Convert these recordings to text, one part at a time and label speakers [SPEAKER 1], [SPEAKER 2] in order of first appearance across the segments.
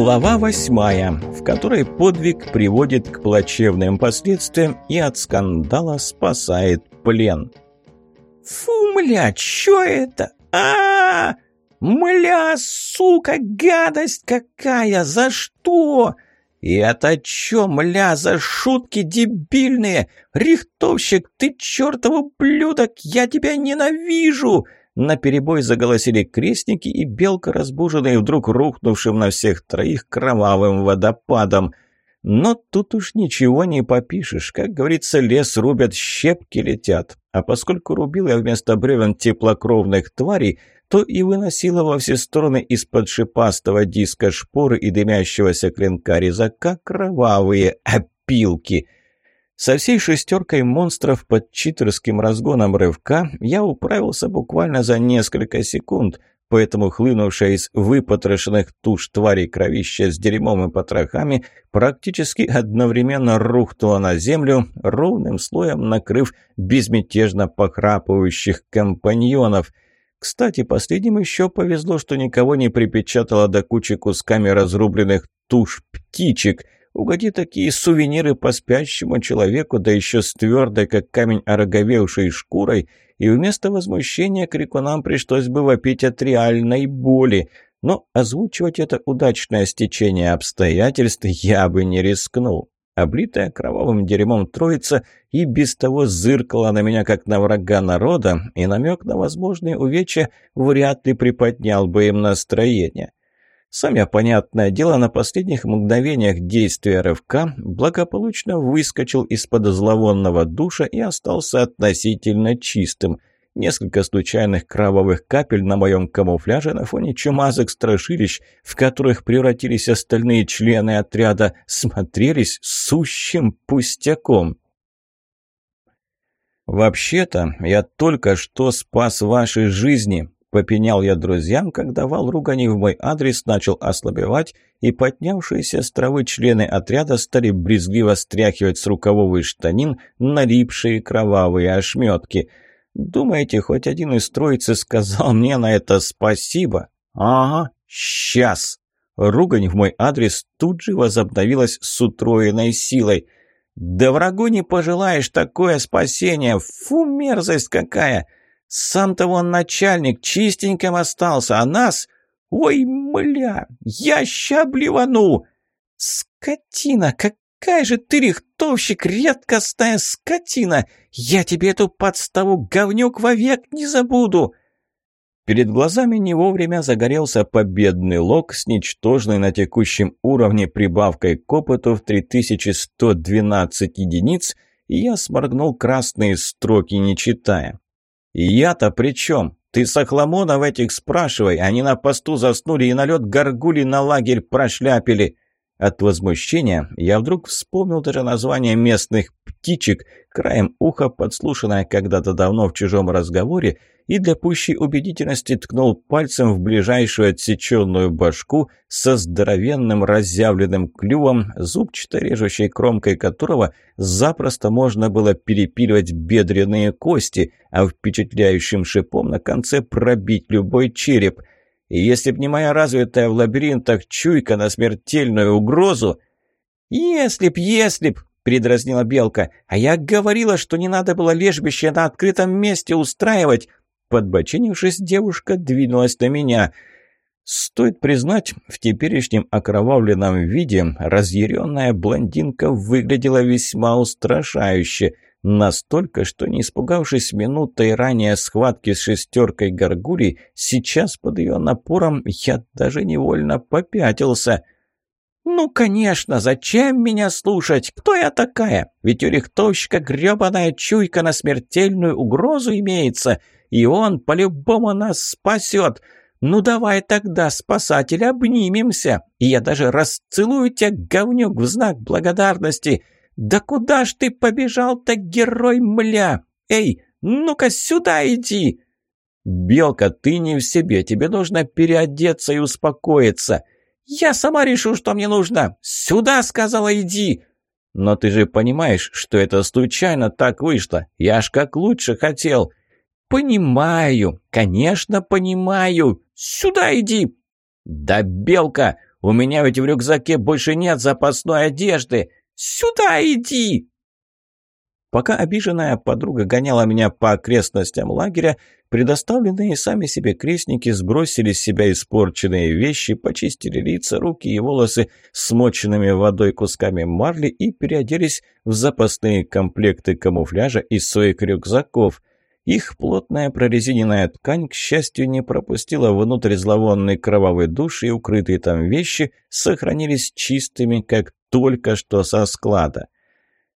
[SPEAKER 1] Глава восьмая, в которой подвиг приводит к плачевным последствиям и от скандала спасает плен.
[SPEAKER 2] «Фу, мля, чё это? а, -а, -а! Мля, сука, гадость какая! За что?» «И это чё, мля, за шутки дебильные? Рихтовщик, ты чёртов ублюдок, я тебя ненавижу!» На перебой заголосили крестники, и белка, разбуженная вдруг рухнувшим на всех троих кровавым водопадом. Но тут уж ничего не попишешь. Как говорится, лес рубят, щепки летят. А поскольку рубил я вместо бревен теплокровных тварей, то и выносила во все стороны из-под шипастого диска шпоры и дымящегося клинка резака кровавые опилки — со всей шестеркой монстров под читерским разгоном рывка я управился буквально за несколько секунд, поэтому хлынувшая из выпотрошенных туш тварей кровища с дерьмом и потрохами практически одновременно рухнула на землю, ровным слоем накрыв безмятежно похрапывающих компаньонов. Кстати, последним еще повезло, что никого не припечатало до кучи кусками разрубленных туш птичек – Угоди такие сувениры по спящему человеку, да еще с твердой, как камень ороговевшей шкурой, и вместо возмущения крикунам пришлось бы вопить от реальной боли. Но озвучивать это удачное стечение обстоятельств я бы не рискнул. Облитая кровавым дерьмом троица и без того зыркала на меня, как на врага народа, и намек на возможные увечья вряд ли приподнял бы им настроение. Сам я, понятное дело, на последних мгновениях действия рывка благополучно выскочил из-под зловонного душа и остался относительно чистым. Несколько случайных кровавых капель на моем камуфляже на фоне чумазых страшилищ, в которых превратились остальные члены отряда, смотрелись сущим пустяком. «Вообще-то, я только что спас ваши жизни», Попенял я друзьям, когда вал ругани в мой адрес начал ослабевать, и поднявшиеся с травы члены отряда стали брезгливо стряхивать с рукавов и штанин налипшие кровавые ошметки. «Думаете, хоть один из троицы сказал мне на это спасибо?» «Ага, сейчас!» Ругань в мой адрес тут же возобновилась с утроенной силой. «Да врагу не пожелаешь такое спасение! Фу, мерзость какая!» Сам-то он начальник чистеньким остался, а нас... Ой, мля, я ща блевану! Скотина, какая же ты рихтовщик, редкостная скотина! Я тебе эту подставу, говнюк, вовек не забуду!» Перед глазами не вовремя загорелся победный лог с ничтожной на текущем уровне прибавкой к опыту в 3112 единиц, и я сморгнул красные строки, не читая. «Я-то при чем? Ты в этих спрашивай, они на посту заснули и налет горгули на лагерь прошляпили». От возмущения я вдруг вспомнил даже название местных птичек, краем уха подслушанное когда-то давно в чужом разговоре, и для пущей убедительности ткнул пальцем в ближайшую отсеченную башку со здоровенным разъявленным клювом, зубчато режущей кромкой которого запросто можно было перепиливать бедренные кости, а впечатляющим шипом на конце пробить любой череп – и если б не моя развитая в лабиринтах чуйка на смертельную угрозу... «Если б, если б!» — передразнила Белка. «А я говорила, что не надо было лежбище на открытом месте устраивать!» Подбочинившись, девушка двинулась на меня. Стоит признать, в теперешнем окровавленном виде разъяренная блондинка выглядела весьма устрашающе — Настолько, что не испугавшись минутой ранее схватки с шестеркой горгулей, сейчас под ее напором я даже невольно попятился. «Ну, конечно, зачем меня слушать? Кто я такая? Ведь у рихтовщика гребаная чуйка на смертельную угрозу имеется, и он по-любому нас спасет. Ну, давай тогда, спасатель, обнимемся, и я даже расцелую тебя, говнюк, в знак благодарности». «Да куда ж ты побежал-то, герой мля? Эй, ну-ка сюда иди!» «Белка, ты не в себе, тебе нужно переодеться и успокоиться». «Я сама решу, что мне нужно. Сюда, сказала, иди!» «Но ты же понимаешь, что это случайно так вышло. Я ж как лучше хотел». «Понимаю, конечно, понимаю. Сюда иди!» «Да, Белка, У меня ведь в рюкзаке больше нет запасной одежды! Сюда иди!» Пока обиженная подруга гоняла меня по окрестностям лагеря, предоставленные сами себе крестники сбросили с себя испорченные вещи, почистили лица, руки и волосы смоченными водой кусками марли и переоделись в запасные комплекты камуфляжа из своих рюкзаков. Их плотная прорезиненная ткань, к счастью, не пропустила внутрь зловонный кровавый душ, и укрытые там вещи сохранились чистыми, как только что со склада.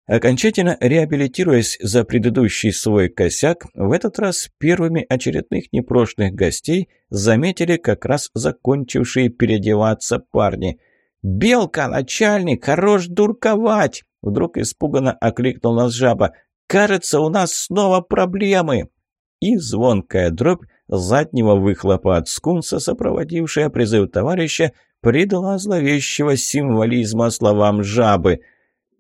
[SPEAKER 2] Окончательно реабилитируясь за предыдущий свой косяк, в этот раз первыми очередных непрошенных гостей заметили как раз закончившие переодеваться парни. «Белка, начальник, хорош дурковать!» Вдруг испуганно окликнул нас жаба. «Кажется, у нас снова проблемы!» И звонкая дробь заднего выхлопа от скунса, сопроводившая призыв товарища, придала зловещего символизма словам жабы –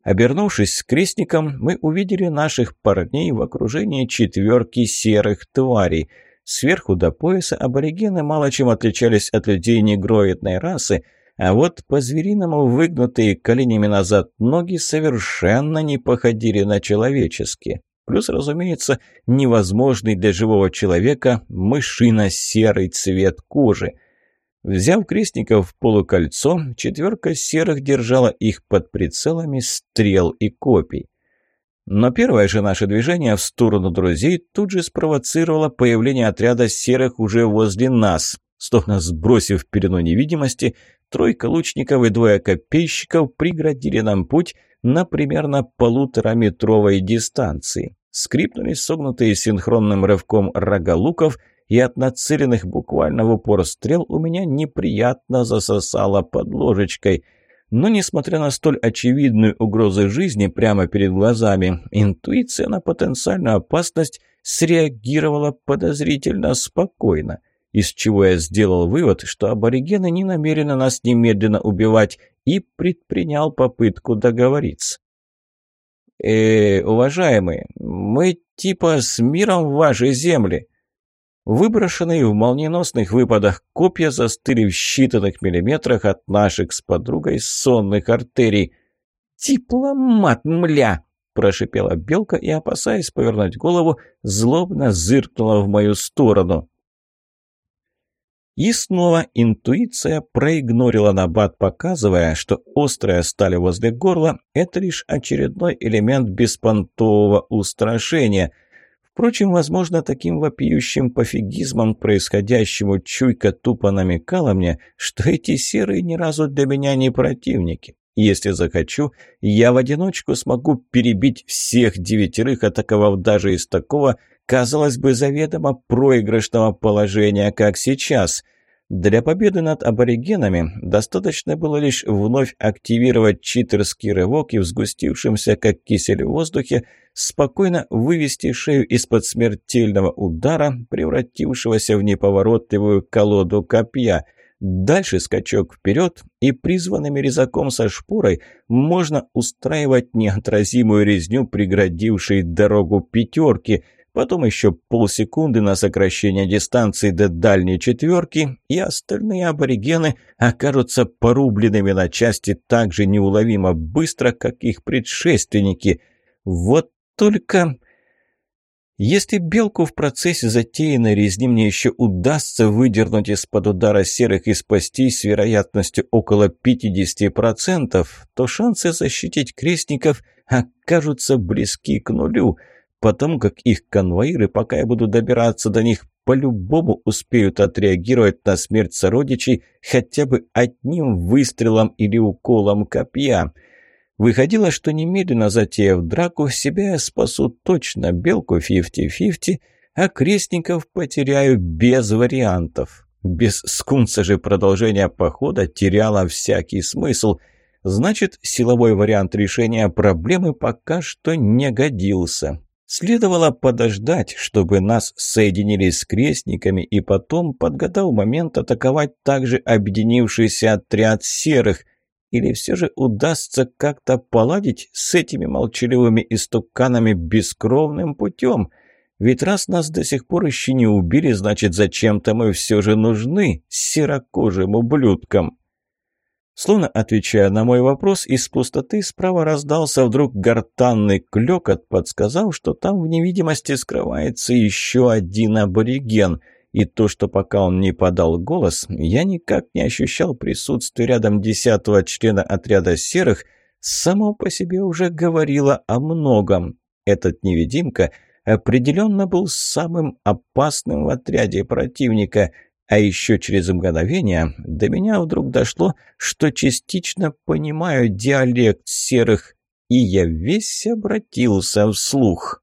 [SPEAKER 2] Обернувшись с крестником, мы увидели наших парней в окружении четверки серых тварей. Сверху до пояса аборигены мало чем отличались от людей негроидной расы, а вот по-звериному выгнутые коленями назад ноги совершенно не походили на человеческие. Плюс, разумеется, невозможный для живого человека мышино-серый цвет кожи – Взяв крестников в полукольцо, четверка серых держала их под прицелами стрел и копий. Но первое же наше движение в сторону друзей тут же спровоцировало появление отряда серых уже возле нас. Словно сбросив пелену невидимости, тройка лучников и двое копейщиков преградили нам путь на примерно полутораметровой дистанции. Скрипнули согнутые синхронным рывком рога луков – и от нацеленных буквально в упор стрел у меня неприятно засосало под ложечкой. Но, несмотря на столь очевидную угрозу жизни прямо перед глазами, интуиция на потенциальную опасность среагировала подозрительно спокойно, из чего я сделал вывод, что аборигены не намерены нас немедленно убивать, и предпринял попытку договориться. «Э, уважаемые, мы типа с миром в вашей земле», Выброшенные в молниеносных выпадах копья застыли в считанных миллиметрах от наших с подругой сонных артерий. «Дипломат, мля!» – прошипела белка и, опасаясь повернуть голову, злобно зыркнула в мою сторону. И снова интуиция проигнорила набат, показывая, что острая сталь возле горла – это лишь очередной элемент беспонтового устрашения – Впрочем, возможно, таким вопиющим пофигизмом происходящему чуйка тупо намекала мне, что эти серые ни разу для меня не противники. Если захочу, я в одиночку смогу перебить всех девятерых, атаковав даже из такого, казалось бы, заведомо проигрышного положения, как сейчас – для победы над аборигенами достаточно было лишь вновь активировать читерский рывок и в сгустившемся, как кисель в воздухе, спокойно вывести шею из-под смертельного удара, превратившегося в неповоротливую колоду копья. Дальше скачок вперед, и призванными резаком со шпорой можно устраивать неотразимую резню, преградившей дорогу пятерки – потом еще полсекунды на сокращение дистанции до дальней четверки, и остальные аборигены окажутся порубленными на части так же неуловимо быстро, как их предшественники. Вот только... Если белку в процессе затеянной резни мне еще удастся выдернуть из-под удара серых и спастись с вероятностью около 50%, то шансы защитить крестников окажутся близки к нулю – потому как их конвоиры, пока я буду добираться до них, по-любому успеют отреагировать на смерть сородичей хотя бы одним выстрелом или уколом копья. Выходило, что немедленно затеяв драку, себя я спасу точно, белку 50-50, а крестников потеряю без вариантов. Без скунса же продолжение похода теряло всякий смысл. Значит, силовой вариант решения проблемы пока что не годился. Следовало подождать, чтобы нас соединили с крестниками и потом, подгадав момент, атаковать также объединившийся отряд серых. Или все же удастся как-то поладить с этими молчаливыми истуканами бескровным путем? Ведь раз нас до сих пор еще не убили, значит, зачем-то мы все же нужны серокожим ублюдкам. Словно отвечая на мой вопрос, из пустоты справа раздался вдруг гортанный клёкот, подсказав, что там в невидимости скрывается еще один абориген. И то, что пока он не подал голос, я никак не ощущал присутствия рядом десятого члена отряда серых, само по себе уже говорило о многом. Этот невидимка определенно был самым опасным в отряде противника – а еще через мгновение до меня вдруг дошло, что частично понимаю диалект серых, и я весь обратился вслух.